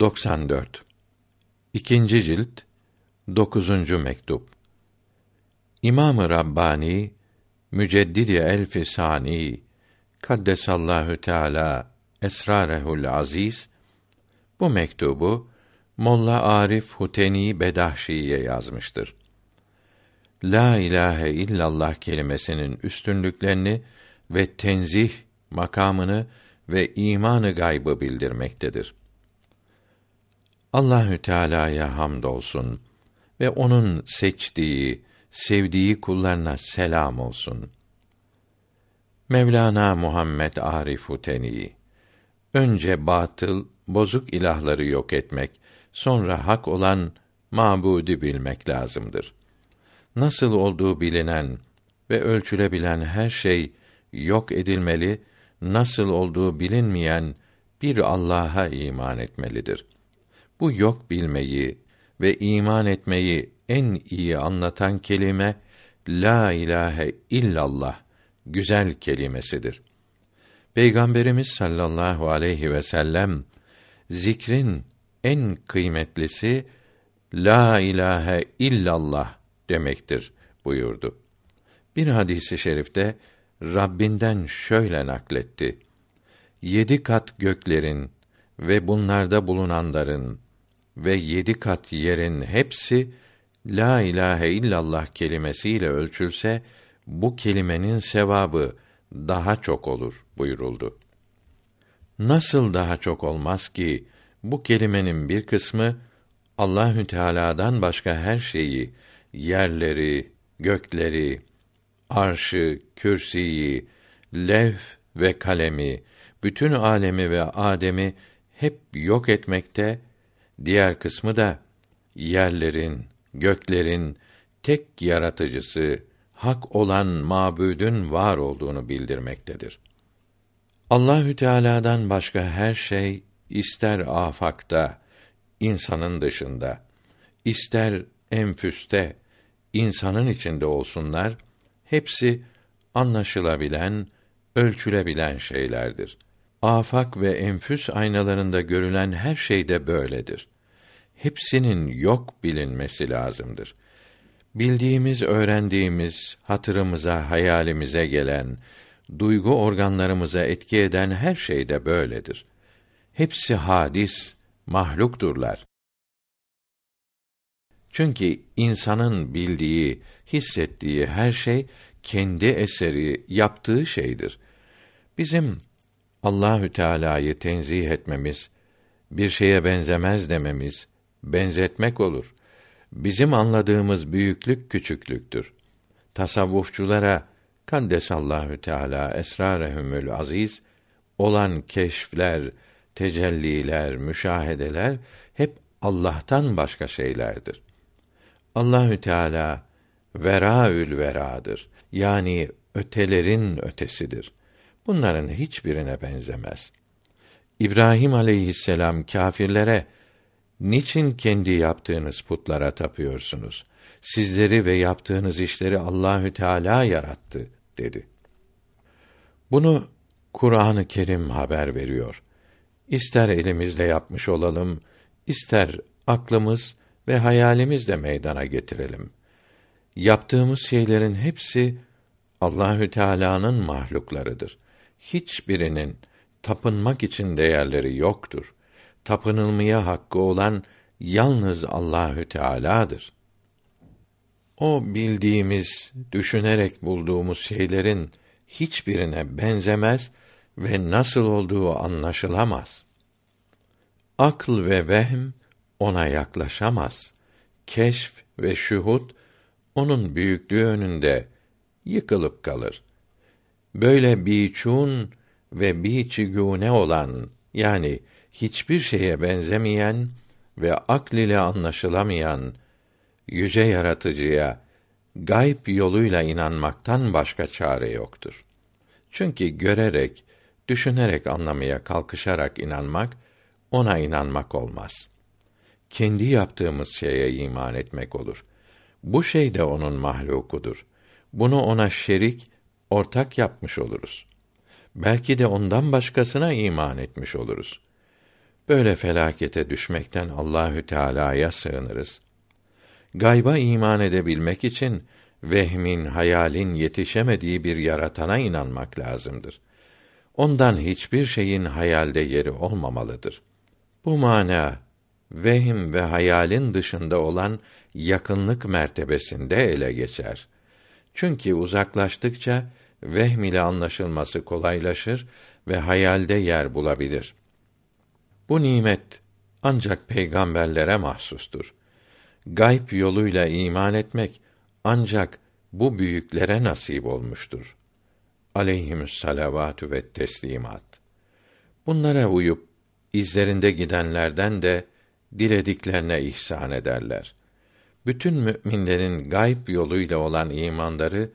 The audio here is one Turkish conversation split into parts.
94 İkinci cilt 9. mektup İmam-ı Rabbani Müceddidi Elfi Sani Kaddesallahu Teala esrarehul aziz bu mektubu Molla Arif Huteni Bedahşi'ye yazmıştır. La ilahe illallah kelimesinin üstünlüklerini ve tenzih makamını ve imanı gaybı bildirmektedir. Allahü Teala'ya hamdolsun ve onun seçtiği, sevdiği kullarına selam olsun. Mevlana Muhammed Arif Huteni önce batıl, bozuk ilahları yok etmek, sonra hak olan mabudi bilmek lazımdır. Nasıl olduğu bilinen ve ölçülebilen her şey yok edilmeli, nasıl olduğu bilinmeyen bir Allah'a iman etmelidir. Bu yok bilmeyi ve iman etmeyi en iyi anlatan kelime la ilahe illallah güzel kelimesidir. Peygamberimiz sallallahu aleyhi ve sellem zikrin en kıymetlisi la ilahe illallah demektir buyurdu. Bir hadisi şerifte Rabbinden şöyle nakletti. Yedi kat göklerin ve bunlarda bulunanların ve yedi kat yerin hepsi la ilahe illallah kelimesiyle ölçülse bu kelimenin sevabı daha çok olur buyuruldu. Nasıl daha çok olmaz ki bu kelimenin bir kısmı Allahü Teala'dan başka her şeyi, yerleri, gökleri, arşı, kürsiyi, levh ve kalemi, bütün alemi ve Adem'i hep yok etmekte, diğer kısmı da yerlerin, göklerin tek yaratıcısı, hak olan mabudun var olduğunu bildirmektedir. Allahü Teala'dan başka her şey ister afakta, insanın dışında, ister enfüste, insanın içinde olsunlar, hepsi anlaşılabilen, ölçülebilen şeylerdir. Afak ve enfüs aynalarında görülen her şey de böyledir. Hepsinin yok bilinmesi lazımdır. Bildiğimiz, öğrendiğimiz, hatırımıza, hayalimize gelen, duygu organlarımıza etki eden her şey de böyledir. Hepsi hadis, mahlukturlar. Çünkü insanın bildiği, hissettiği her şey kendi eseri, yaptığı şeydir. Bizim Allahü Teala'yı tenzih etmemiz, bir şeye benzemez dememiz, benzetmek olur. Bizim anladığımız büyüklük küçüklüktür. Tasavvufçulara Kaddesallahu Teala esrarehumül aziz olan keşfler, tecelliler, müşahedeler hep Allah'tan başka şeylerdir. Allahü Teala veraül veradır. Yani ötelerin ötesidir. Bunların hiçbirine benzemez. İbrahim aleyhisselam kâfirlere niçin kendi yaptığınız putlara tapıyorsunuz? Sizleri ve yaptığınız işleri Allahü Teala yarattı dedi. Bunu Kur'an-ı Kerim haber veriyor. İster elimizle yapmış olalım, ister aklımız ve hayalimizle meydana getirelim. Yaptığımız şeylerin hepsi Allahü Teala'nın mahluklarıdır. Hiçbirinin tapınmak için değerleri yoktur. Tapınılmaya hakkı olan yalnız Allahü Teala'dır. O bildiğimiz, düşünerek bulduğumuz şeylerin hiçbirine benzemez ve nasıl olduğu anlaşılamaz. Akıl ve vehm ona yaklaşamaz. Keşf ve şuhud onun büyüklüğü önünde yıkılıp kalır. Böyle biçun ve biçigune olan yani hiçbir şeye benzemeyen ve akl ile anlaşılamayan yüce yaratıcıya gayb yoluyla inanmaktan başka çare yoktur. Çünkü görerek, düşünerek anlamaya kalkışarak inanmak ona inanmak olmaz. Kendi yaptığımız şeye iman etmek olur. Bu şey de onun mahlukudur. Bunu ona şerik, ortak yapmış oluruz. Belki de ondan başkasına iman etmiş oluruz. Böyle felakete düşmekten Allahü Teala'ya sığınırız. Gayba iman edebilmek için vehmin, hayalin yetişemediği bir yaratana inanmak lazımdır. Ondan hiçbir şeyin hayalde yeri olmamalıdır. Bu mana vehim ve hayalin dışında olan yakınlık mertebesinde ele geçer. Çünkü uzaklaştıkça vehm ile anlaşılması kolaylaşır ve hayalde yer bulabilir. Bu nimet ancak peygamberlere mahsustur. Gayb yoluyla iman etmek ancak bu büyüklere nasip olmuştur. Aleyhimüs salavatü ve teslimat. Bunlara uyup izlerinde gidenlerden de dilediklerine ihsan ederler. Bütün müminlerin gayb yoluyla olan imanları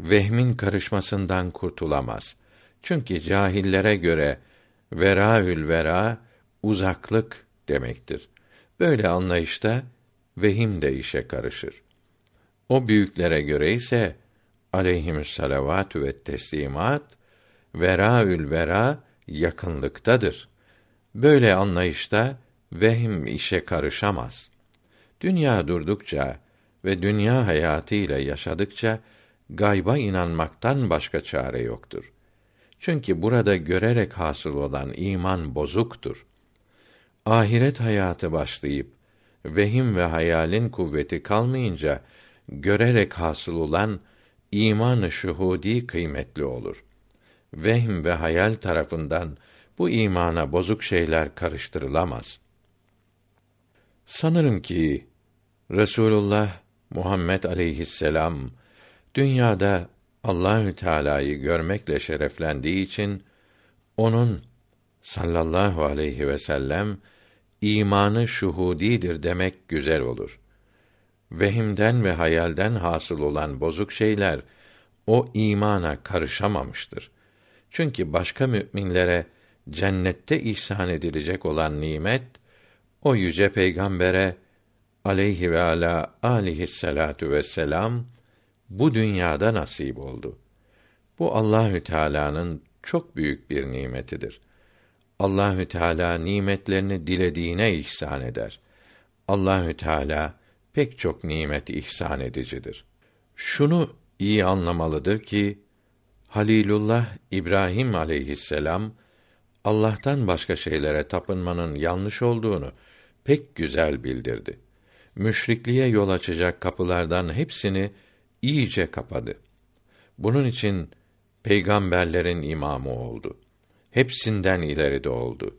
vehmin karışmasından kurtulamaz. Çünkü cahillere göre veraül vera uzaklık demektir. Böyle anlayışta vehim de işe karışır. O büyüklere göre ise aleyhimüs salavatü ve teslimat veraül vera yakınlıktadır. Böyle anlayışta vehim işe karışamaz. Dünya durdukça ve dünya hayatıyla yaşadıkça gayba inanmaktan başka çare yoktur. Çünkü burada görerek hasıl olan iman bozuktur. Ahiret hayatı başlayıp vehim ve hayalin kuvveti kalmayınca görerek hasıl olan imanı şuhudi kıymetli olur. Vehm ve hayal tarafından bu imana bozuk şeyler karıştırılamaz. Sanırım ki Resulullah Muhammed aleyhisselam dünyada Allahü Teala'yı görmekle şereflendiği için onun sallallahu aleyhi ve sellem imanı şuhudidir demek güzel olur. Vehimden ve hayalden hasıl olan bozuk şeyler o imana karışamamıştır. Çünkü başka müminlere cennette ihsan edilecek olan nimet o yüce peygambere aleyhi ve ala alihi salatu vesselam bu dünyada nasip oldu. Bu Allahü Teala'nın çok büyük bir nimetidir. Allahü Teala nimetlerini dilediğine ihsan eder. Allahü Teala pek çok nimet ihsan edicidir. Şunu iyi anlamalıdır ki Halilullah İbrahim aleyhisselam Allah'tan başka şeylere tapınmanın yanlış olduğunu pek güzel bildirdi. Müşrikliğe yol açacak kapılardan hepsini iyice kapadı. Bunun için peygamberlerin imamı oldu. Hepsinden ileride oldu.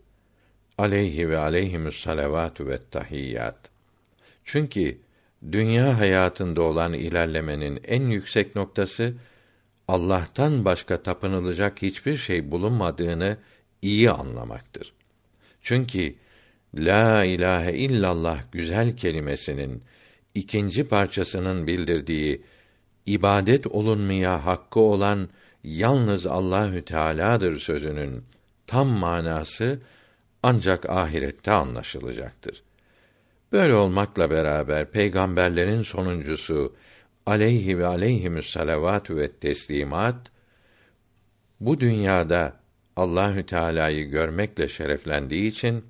Aleyhi ve aleyhimüs salavatü ve tahiyyat. Çünkü dünya hayatında olan ilerlemenin en yüksek noktası Allah'tan başka tapınılacak hiçbir şey bulunmadığını iyi anlamaktır. Çünkü la ilahe illallah güzel kelimesinin ikinci parçasının bildirdiği ibadet olunmaya hakkı olan yalnız Allahü Teala'dır sözünün tam manası ancak ahirette anlaşılacaktır. Böyle olmakla beraber peygamberlerin sonuncusu aleyhi ve aleyhimüs salavatü ve teslimat bu dünyada Allahü Teala'yı görmekle şereflendiği için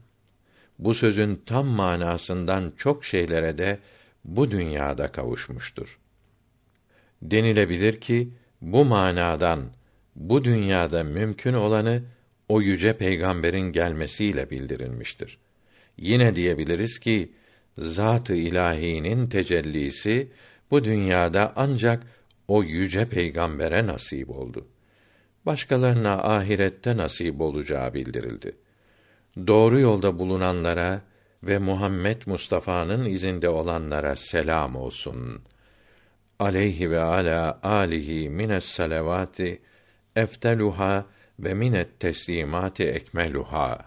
bu sözün tam manasından çok şeylere de bu dünyada kavuşmuştur. Denilebilir ki bu manadan bu dünyada mümkün olanı o yüce peygamberin gelmesiyle bildirilmiştir. Yine diyebiliriz ki zat-ı ilahinin tecellisi bu dünyada ancak o yüce peygambere nasip oldu. Başkalarına ahirette nasip olacağı bildirildi. Doğru yolda bulunanlara ve Muhammed Mustafa'nın izinde olanlara selam olsun. Aleyhi ve ala alihi mines salavati efteluha ve minet teslimati ekmeluha.